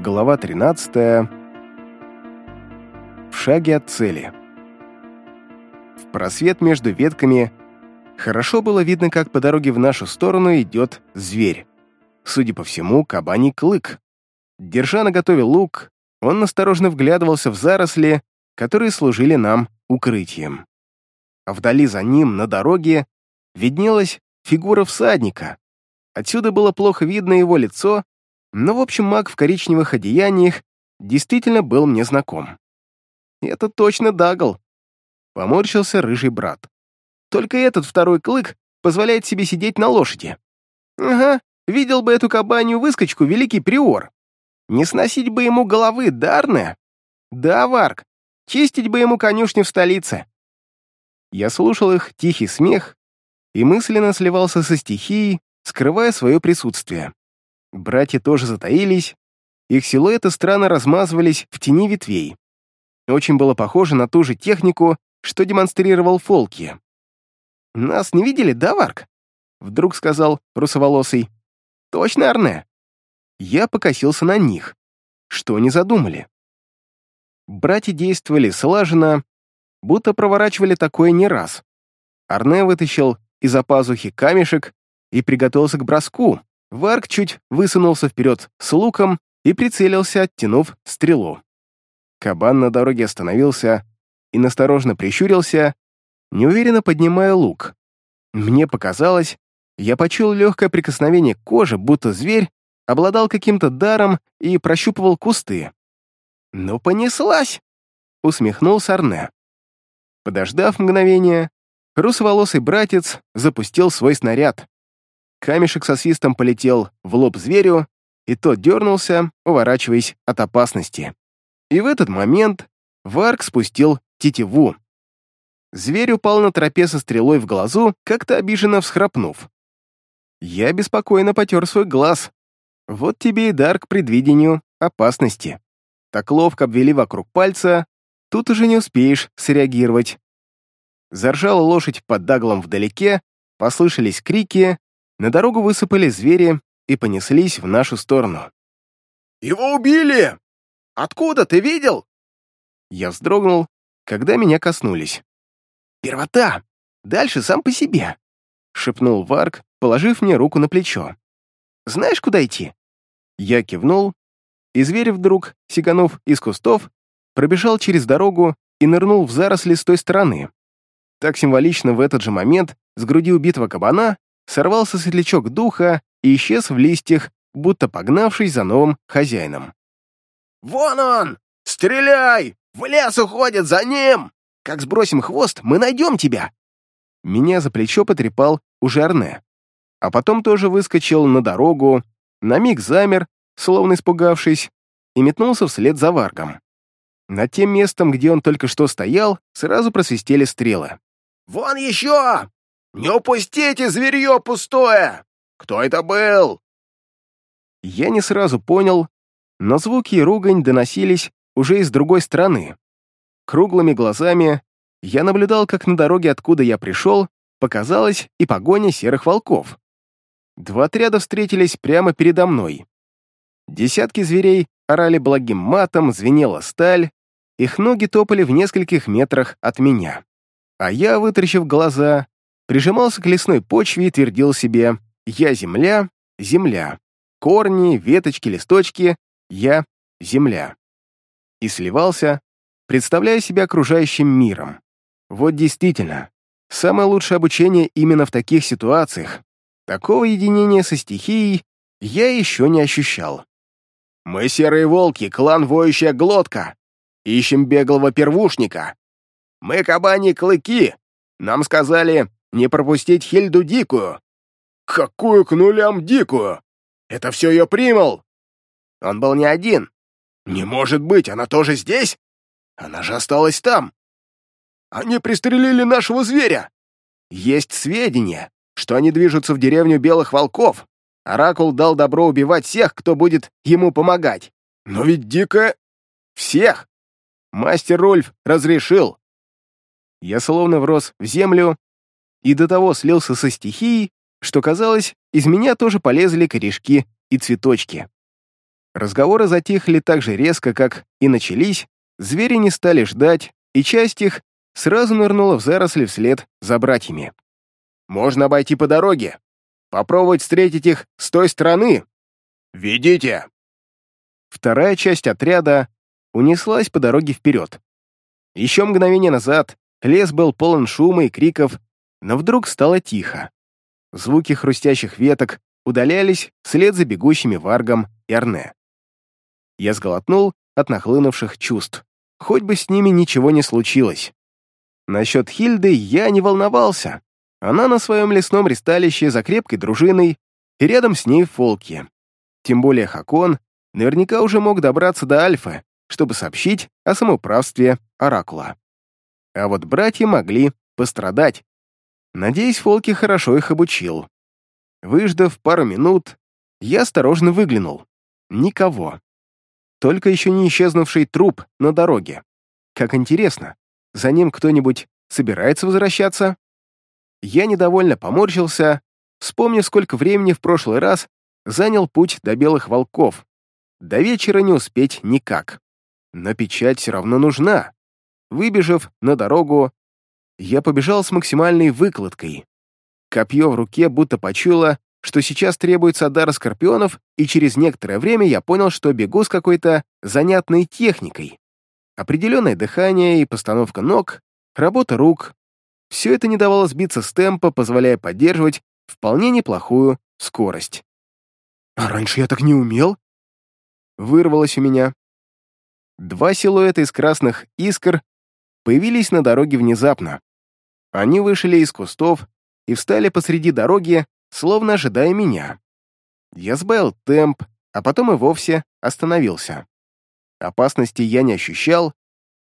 Глава 13. В шаге от цели. В просвет между ветками хорошо было видно, как по дороге в нашу сторону идет зверь. Судя по всему, кабаний клык. Держа наготове лук, он осторожно вглядывался в заросли, которые служили нам укрытием. А вдали за ним, на дороге, виднелась фигура всадника. Отсюда было плохо видно его лицо, но, в общем, маг в коричневых одеяниях действительно был мне знаком. «Это точно Дагл», — поморщился рыжий брат. «Только этот второй клык позволяет себе сидеть на лошади». «Ага, видел бы эту кабанью выскочку великий приор. Не сносить бы ему головы, дарная. Да, Варк, чистить бы ему конюшню в столице». Я слушал их тихий смех и мысленно сливался со стихией, скрывая свое присутствие. Братья тоже затаились, их силуэты странно размазывались в тени ветвей. Очень было похоже на ту же технику, что демонстрировал Фолки. «Нас не видели, да, Варк?» Вдруг сказал русоволосый. «Точно, Арне?» Я покосился на них. Что они задумали? Братья действовали слаженно, будто проворачивали такое не раз. Арне вытащил из-за пазухи камешек и приготовился к броску, Варк чуть высунулся вперед с луком и прицелился, оттянув стрелу. Кабан на дороге остановился и насторожно прищурился, неуверенно поднимая лук. Мне показалось, я почуял легкое прикосновение к коже, будто зверь обладал каким-то даром и прощупывал кусты. «Ну, понеслась!» — усмехнулся Арне. Подождав мгновение, русоволосый братец запустил свой снаряд. Камешек со свистом полетел в лоб зверю, и тот дернулся, уворачиваясь от опасности. И в этот момент Варк спустил тетиву. Зверь упал на тропе со стрелой в глазу, как-то обиженно всхрапнув. Я беспокойно потер свой глаз. Вот тебе и дар к предвидению опасности. Так ловко обвели вокруг пальца, тут уже не успеешь среагировать. Заржала лошадь под даглом вдалеке, послышались крики, на дорогу высыпали звери и понеслись в нашу сторону. «Его убили! Откуда, ты видел?» Я вздрогнул, когда меня коснулись. «Первота! Дальше сам по себе!» — шепнул Варк, положив мне руку на плечо. «Знаешь, куда идти?» Я кивнул, и зверь вдруг, сиганув из кустов, пробежал через дорогу и нырнул в заросли с той стороны. Так символично в этот же момент с груди убитого кабана сорвался светлячок духа и исчез в листьях, будто погнавшись за новым хозяином. «Вон он! Стреляй! В лес уходит за ним! Как сбросим хвост, мы найдем тебя!» Меня за плечо потрепал уже Арне, а потом тоже выскочил на дорогу, на миг замер, словно испугавшись, и метнулся вслед за Варгом. Над тем местом, где он только что стоял, сразу просвистели стрелы. «Вон еще! «Не упустите зверье пустое! Кто это был?» Я не сразу понял, но звуки и ругань доносились уже из другой стороны. Круглыми глазами я наблюдал, как на дороге, откуда я пришел, показалась и погоня серых волков. Два отряда встретились прямо передо мной. Десятки зверей орали благим матом, звенела сталь, их ноги топали в нескольких метрах от меня. А я, вытаращив глаза, прижимался к лесной почве и твердил себе «Я земля, земля, корни, веточки, листочки, я земля». И сливался, представляя себя окружающим миром. Вот действительно, самое лучшее обучение именно в таких ситуациях. Такого единения со стихией я еще не ощущал. «Мы серые волки, клан Воющая Глотка. Ищем беглого первушника. Мы кабани клыки. Нам сказали, не пропустить Хильду Дикую!» «Какую к нулям Дикую? Это все ее примол!» «Он был не один!» «Не может быть, она тоже здесь? Она же осталась там!» «Они пристрелили нашего зверя!» «Есть сведения, что они движутся в деревню Белых Волков. Оракул дал добро убивать всех, кто будет ему помогать. Но ведь Дикая...» «Всех!» Мастер Рольф разрешил. Я словно врос в землю и до того слился со стихией, что, казалось, из меня тоже полезли корешки и цветочки. Разговоры затихли так же резко, как и начались, звери не стали ждать, и часть их сразу нырнула в заросли вслед за братьями. «Можно обойти по дороге. Попробовать встретить их с той стороны. Ведите!» Вторая часть отряда унеслась по дороге вперед. Еще мгновение назад лес был полон шума и криков, но вдруг стало тихо. Звуки хрустящих веток удалялись вслед за бегущими Варгом и Арне. Я сглотнул от нахлынувших чувств. Хоть бы с ними ничего не случилось. Насчет Хильды я не волновался. Она на своем лесном ристалище за крепкой дружиной, и рядом с ней Фолки. Тем более Хакон наверняка уже мог добраться до Альфы, чтобы сообщить о самоуправстве Оракула. А вот братья могли пострадать. Надеюсь, Фолки хорошо их обучил. Выждав пару минут, я осторожно выглянул. Никого. Только еще не исчезнувший труп на дороге. Как интересно, за ним кто-нибудь собирается возвращаться? Я недовольно поморщился, вспомнив, сколько времени в прошлый раз занял путь до белых волков. До вечера не успеть никак. Но печать все равно нужна. Выбежав на дорогу, я побежал с максимальной выкладкой. Копье в руке будто почуяло, что сейчас требуется дара скорпионов, и через некоторое время я понял, что бегу с какой-то занятной техникой. Определенное дыхание и постановка ног, работа рук. Все это не давало сбиться с темпа, позволяя поддерживать вполне неплохую скорость. «А раньше я так не умел?» Вырвалось у меня. Два силуэта из красных искр появились на дороге внезапно. Они вышли из кустов и встали посреди дороги, словно ожидая меня. Я сбавил темп, а потом и вовсе остановился. Опасности я не ощущал,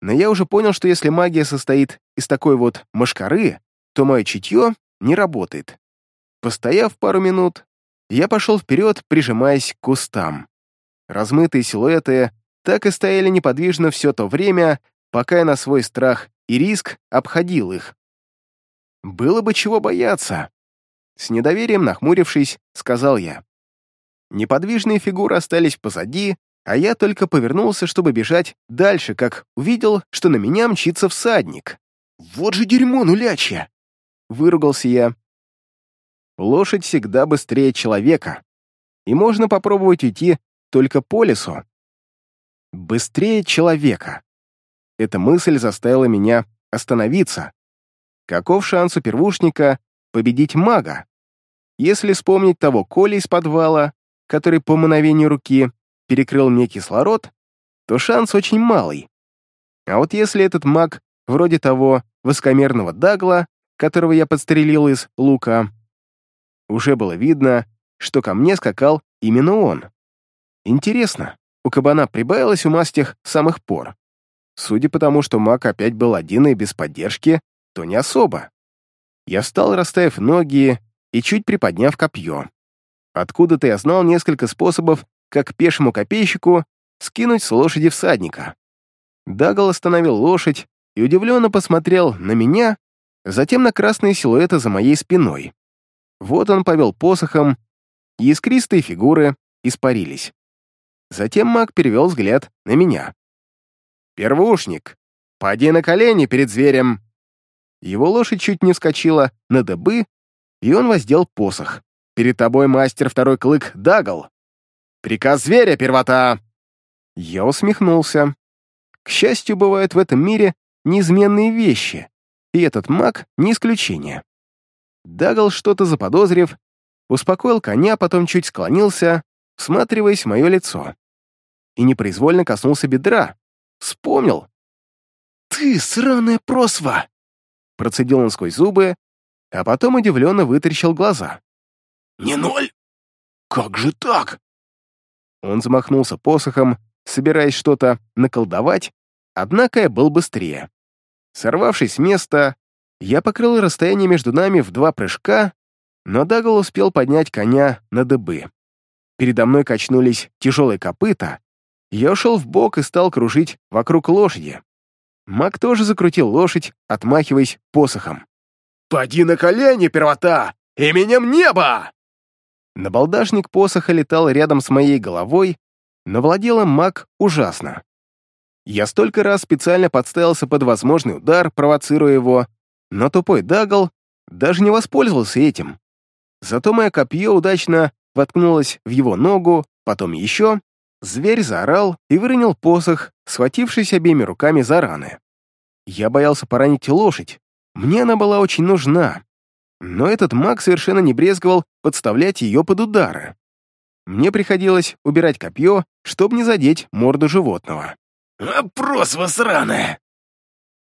но я уже понял, что если магия состоит из такой вот мошкары, то мое чутье не работает. Постояв пару минут, я пошел вперед, прижимаясь к кустам. Размытые силуэты так и стояли неподвижно все то время, пока я на свой страх и риск обходил их. Было бы чего бояться. С недоверием нахмурившись, сказал я. Неподвижные фигуры остались позади, а я только повернулся, чтобы бежать дальше, как увидел, что на меня мчится всадник. «Вот же дерьмо нулячье!» — выругался я. Лошадь всегда быстрее человека, и можно попробовать уйти только по лесу. Быстрее человека. Эта мысль заставила меня остановиться. Каков шанс у первушника победить мага. Если вспомнить того Коли из подвала, который по мановению руки перекрыл мне кислород, то шанс очень малый. А вот если этот маг, вроде того воскомерного Дагла, которого я подстрелил из лука, уже было видно, что ко мне скакал именно он. Интересно, у кабана прибавилось ума с тех самых пор. Судя по тому, что маг опять был один и без поддержки, то не особо. Я встал, расставив ноги и чуть приподняв копье. Откуда-то я знал несколько способов, как пешему копейщику скинуть с лошади всадника. Дагл остановил лошадь и удивленно посмотрел на меня, затем на красные силуэты за моей спиной. Вот он повел посохом, и искристые фигуры испарились. Затем маг перевел взгляд на меня. «Первушник, поди на колени перед зверем!» Его лошадь чуть не вскочила на дыбы, и он воздел посох. «Перед тобой мастер второй клык Дагл. Приказ зверя, первота!» Я усмехнулся. К счастью, бывают в этом мире неизменные вещи, и этот маг не исключение. Дагл, что-то заподозрив, успокоил коня, потом чуть склонился, всматриваясь в мое лицо. И непроизвольно коснулся бедра. Вспомнил. «Ты сраная просва!» Процедил он сквозь зубы, а потом удивленно вытаращил глаза. «Не ноль? Как же так?» Он замахнулся посохом, собираясь что-то наколдовать, однако я был быстрее. Сорвавшись с места, я покрыл расстояние между нами в два прыжка, но Дагл успел поднять коня на дыбы. Передо мной качнулись тяжелые копыта, я ушел в бок и стал кружить вокруг лошади. Маг тоже закрутил лошадь, отмахиваясь посохом. «Поди на колени, первота! Именем неба!» Набалдашник посоха летал рядом с моей головой, но владела маг ужасно. Я столько раз специально подставился под возможный удар, провоцируя его, но тупой Дагл даже не воспользовался этим. Зато мое копье удачно воткнулось в его ногу, потом еще. Зверь заорал и выронил посох, схватившись обеими руками за раны. Я боялся поранить лошадь. Мне она была очень нужна. Но этот маг совершенно не брезговал подставлять ее под удары. Мне приходилось убирать копье, чтобы не задеть морду животного. «Опрос вас сраная!»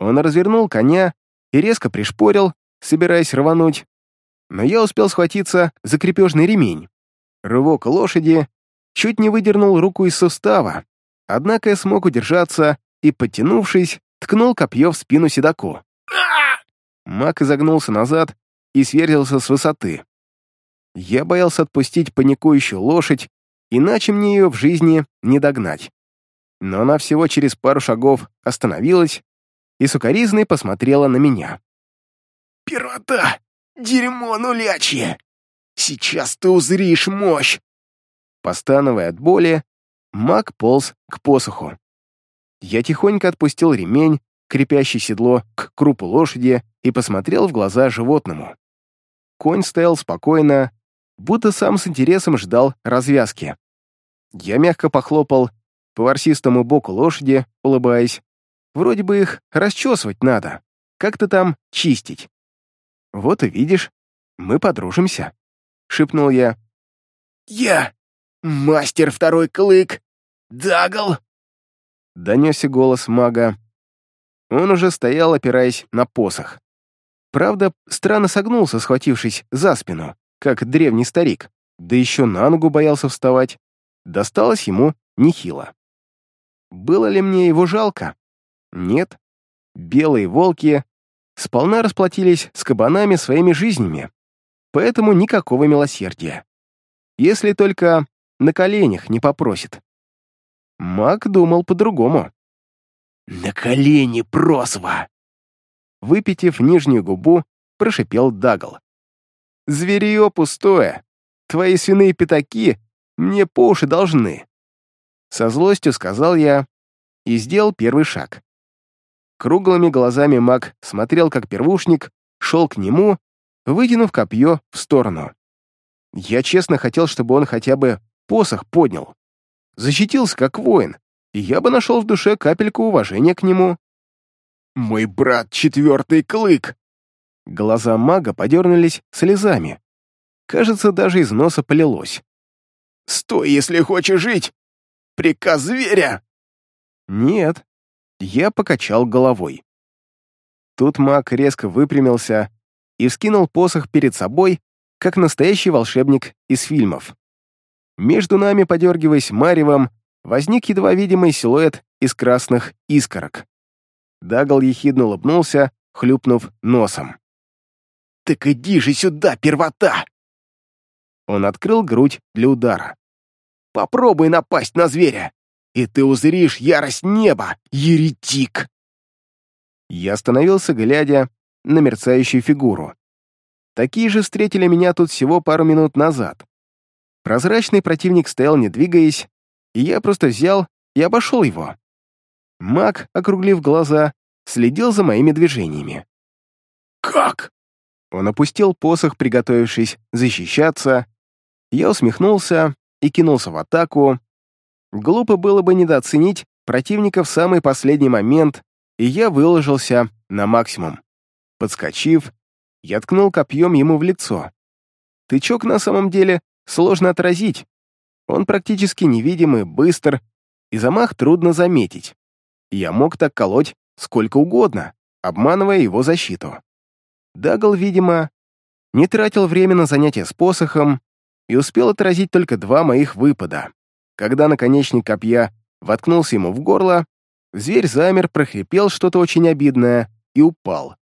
Он развернул коня и резко пришпорил, собираясь рвануть. Но я успел схватиться за крепежный ремень. Рывок лошади чуть не выдернул руку из сустава, однако я смог удержаться и, подтянувшись, ткнул копье в спину седаку. Маг изогнулся назад и сверзился с высоты. Я боялся отпустить паникующую лошадь, иначе мне ее в жизни не догнать. Но она всего через пару шагов остановилась и сукоризной посмотрела на меня. «Пирота! Дерьмо нулячье! Сейчас ты узришь мощь!» Постановая от боли, маг полз к посоху. Я тихонько отпустил ремень, крепящий седло к крупу лошади, и посмотрел в глаза животному. Конь стоял спокойно, будто сам с интересом ждал развязки. Я мягко похлопал по ворсистому боку лошади, улыбаясь. Вроде бы их расчесывать надо, как-то там чистить. Вот и видишь, мы подружимся, — шепнул я. «Я мастер второй клык, Дагл!» Донесся голос мага. Он уже стоял, опираясь на посох. Правда, странно согнулся, схватившись за спину как древний старик, да еще на ногу боялся вставать. Досталось ему нехило. Было ли мне его жалко? Нет. Белые волки сполна расплатились с кабанами своими жизнями, поэтому никакого милосердия. Если только на коленях не попросит. Маг думал по-другому. «На колени, просва!» Выпитив нижнюю губу, прошипел Дагл. Зверье пустое. Твои свиные пятаки мне по уши должны. Со злостью сказал я и сделал первый шаг. Круглыми глазами маг смотрел, как первушник шел к нему, вытянув копье в сторону. Я честно хотел, чтобы он хотя бы посох поднял. Защитился как воин, и я бы нашел в душе капельку уважения к нему. «Мой брат — четвертый клык!» Глаза мага подернулись слезами. Кажется, даже из носа полилось. «Стой, если хочешь жить! Приказ зверя!» «Нет». Я покачал головой. Тут маг резко выпрямился и вскинул посох перед собой, как настоящий волшебник из фильмов. Между нами, подергиваясь маревом, возник едва видимый силуэт из красных искорок. Дагл ехидно улыбнулся, хлюпнув носом. «Так иди же сюда, первота!» Он открыл грудь для удара. «Попробуй напасть на зверя, и ты узришь ярость неба, еретик!» Я остановился, глядя на мерцающую фигуру. Такие же встретили меня тут всего пару минут назад. Прозрачный противник стоял, не двигаясь, и я просто взял и обошел его. Маг, округлив глаза, следил за моими движениями. «Как?» Он опустил посох, приготовившись защищаться. Я усмехнулся и кинулся в атаку. Глупо было бы недооценить противника в самый последний момент, и я выложился на максимум. Подскочив, я ткнул копьем ему в лицо. Тычок на самом деле сложно отразить. Он практически невидимый, быстр, и замах трудно заметить. Я мог так колоть сколько угодно, обманывая его защиту. Дагл, видимо, не тратил время на занятия с посохом и успел отразить только два моих выпада. Когда наконечник копья воткнулся ему в горло, зверь замер, прохрипел что-то очень обидное и упал.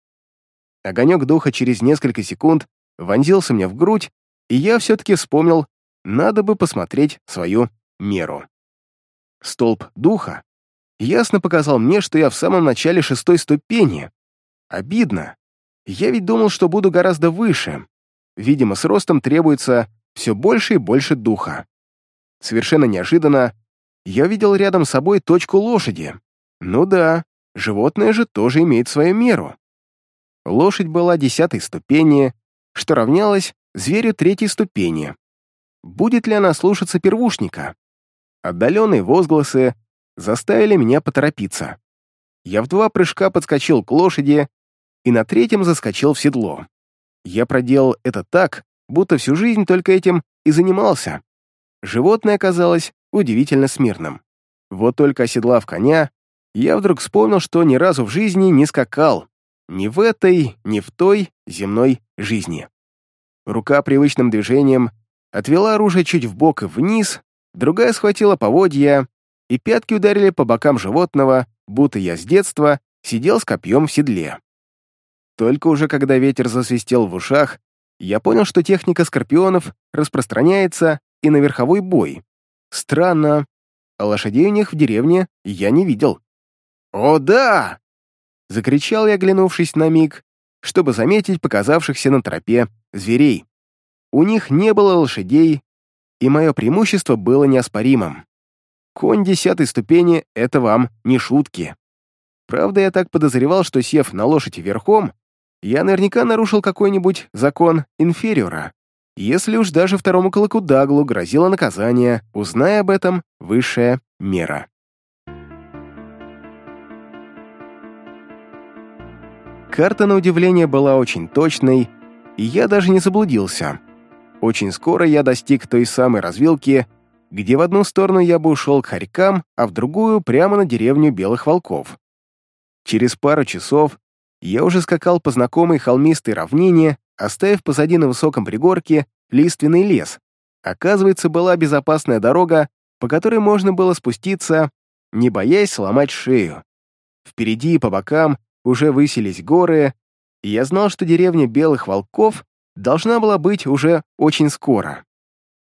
Огонек духа через несколько секунд вонзился мне в грудь, и я все-таки вспомнил, надо бы посмотреть свою меру. Столб духа ясно показал мне, что я в самом начале шестой ступени. Обидно. Я ведь думал, что буду гораздо выше. Видимо, с ростом требуется все больше и больше духа. Совершенно неожиданно я видел рядом с собой точку лошади. Ну да, животное же тоже имеет свою меру. Лошадь была десятой ступени, что равнялось зверю третьей ступени. Будет ли она слушаться первушника? Отдаленные возгласы заставили меня поторопиться. Я в два прыжка подскочил к лошади и на третьем заскочил в седло. Я проделал это так, будто всю жизнь только этим и занимался. Животное оказалось удивительно смирным. Вот только оседлав коня, я вдруг вспомнил, что ни разу в жизни не скакал. Ни в этой, ни в той земной жизни. Рука привычным движением отвела оружие чуть вбок и вниз, другая схватила поводья, и пятки ударили по бокам животного, будто я с детства сидел с копьем в седле. Только уже когда ветер засвистел в ушах, я понял, что техника скорпионов распространяется и на верховой бой. Странно, а лошадей у них в деревне я не видел. «О, да!» — закричал я, оглянувшись на миг, чтобы заметить показавшихся на тропе зверей. У них не было лошадей, и мое преимущество было неоспоримым. Конь десятой ступени — это вам не шутки. Правда, я так подозревал, что, сев на лошадь верхом, я наверняка нарушил какой-нибудь закон инфериора. Если уж даже второму клыку Даглу грозило наказание, узная об этом высшая мера. Карта, на удивление, была очень точной, и я даже не заблудился. Очень скоро я достиг той самой развилки, где в одну сторону я бы ушел к хорькам, а в другую — прямо на деревню Белых Волков. Через пару часов я уже скакал по знакомой холмистой равнине, оставив позади на высоком пригорке лиственный лес. Оказывается, была безопасная дорога, по которой можно было спуститься, не боясь сломать шею. Впереди и по бокам уже высились горы, и я знал, что деревня Белых Волков должна была быть уже очень скоро.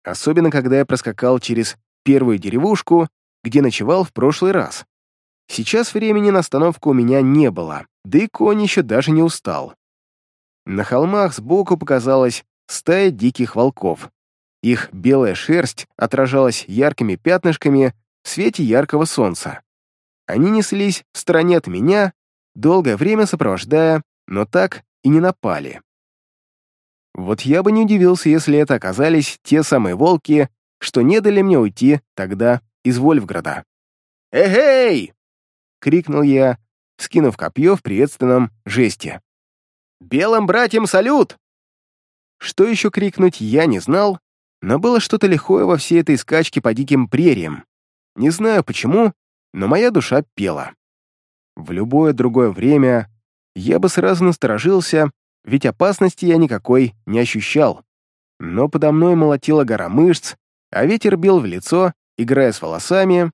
Особенно, когда я проскакал через первую деревушку, где ночевал в прошлый раз. Сейчас времени на остановку у меня не было, да и конь еще даже не устал. На холмах сбоку показалась стая диких волков. Их белая шерсть отражалась яркими пятнышками в свете яркого солнца. Они неслись в стороне от меня, долгое время сопровождая, но так и не напали. Вот я бы не удивился, если это оказались те самые волки, что не дали мне уйти тогда из Вольфграда. «Эй-эй!» — крикнул я, скинув копье в приветственном жесте. «Белым братьям салют!» Что еще крикнуть, я не знал, но было что-то лихое во всей этой скачке по диким прериям. Не знаю почему, но моя душа пела. В любое другое время я бы сразу насторожился, ведь опасности я никакой не ощущал. Но подо мной молотила гора мышц, а ветер бил в лицо, играя с волосами.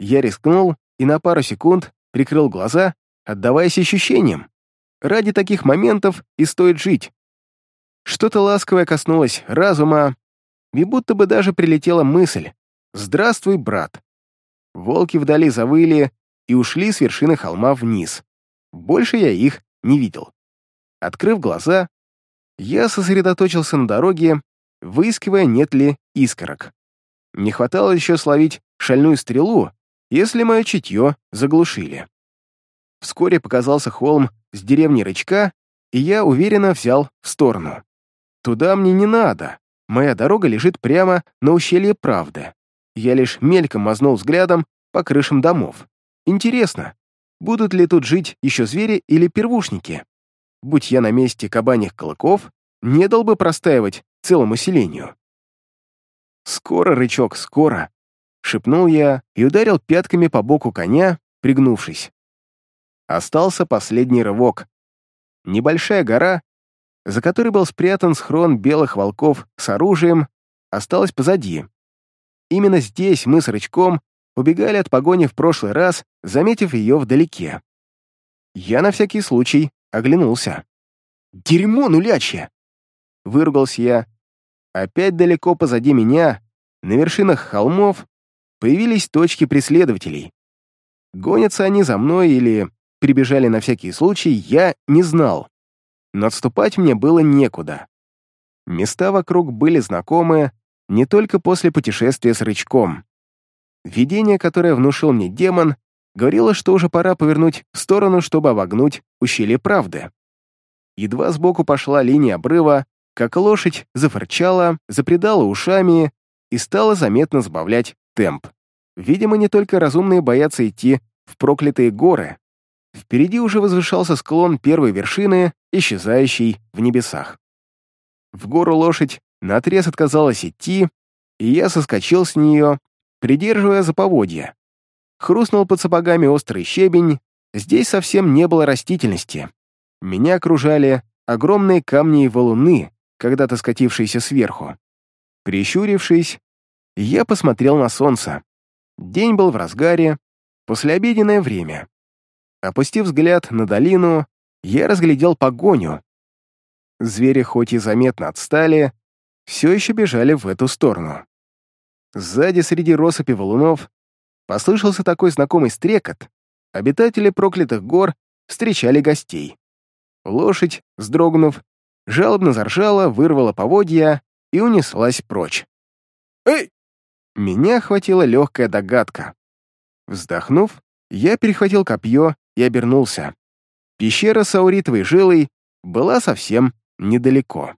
Я рискнул и на пару секунд прикрыл глаза, отдаваясь ощущениям. Ради таких моментов и стоит жить. Что-то ласковое коснулось разума, и будто бы даже прилетела мысль «Здравствуй, брат». Волки вдали завыли и ушли с вершины холма вниз. Больше я их не видел. Открыв глаза, я сосредоточился на дороге, выискивая, нет ли искорок. Не хватало еще словить шальную стрелу, если мое чутье заглушили. Вскоре показался холм с деревней Рычка, и я уверенно взял в сторону. Туда мне не надо, моя дорога лежит прямо на ущелье Правды. Я лишь мельком мазнул взглядом по крышам домов. Интересно, будут ли тут жить еще звери или первушники? будь я на месте кабаньих клыков, не дал бы простаивать целому селению. «Скоро, рычок, скоро!» — шепнул я и ударил пятками по боку коня, пригнувшись. Остался последний рывок. Небольшая гора, за которой был спрятан схрон белых волков с оружием, осталась позади. Именно здесь мы с рычком убегали от погони в прошлый раз, заметив ее вдалеке. Я на всякий случай оглянулся. «Дерьмо нулячье!» Выругался я. Опять далеко позади меня, на вершинах холмов, появились точки преследователей. Гонятся они за мной или прибежали на всякий случай, я не знал. Но отступать мне было некуда. Места вокруг были знакомые не только после путешествия с рычком. Видение, которое внушил мне демон, говорило, что уже пора повернуть в сторону, чтобы обогнуть ущелье правды. Едва сбоку пошла линия обрыва, как лошадь зафырчала, запредала ушами и стала заметно сбавлять темп. Видимо, не только разумные боятся идти в проклятые горы. Впереди уже возвышался склон первой вершины, исчезающей в небесах. В гору лошадь наотрез отказалась идти, и я соскочил с нее, придерживая за поводья. Хрустнул под сапогами острый щебень, здесь совсем не было растительности. Меня окружали огромные камни и валуны, когда-то скатившиеся сверху. Прищурившись, я посмотрел на солнце. День был в разгаре, послеобеденное время. Опустив взгляд на долину, я разглядел погоню. Звери хоть и заметно отстали, все еще бежали в эту сторону. Сзади, среди россыпи валунов, послышался такой знакомый стрекот. Обитатели проклятых гор встречали гостей. Лошадь, вздрогнув, жалобно заржала, вырвала поводья и унеслась прочь. «Эй!» Меня охватила легкая догадка. Вздохнув, я перехватил копье и обернулся. Пещера с ауритовой жилой была совсем недалеко.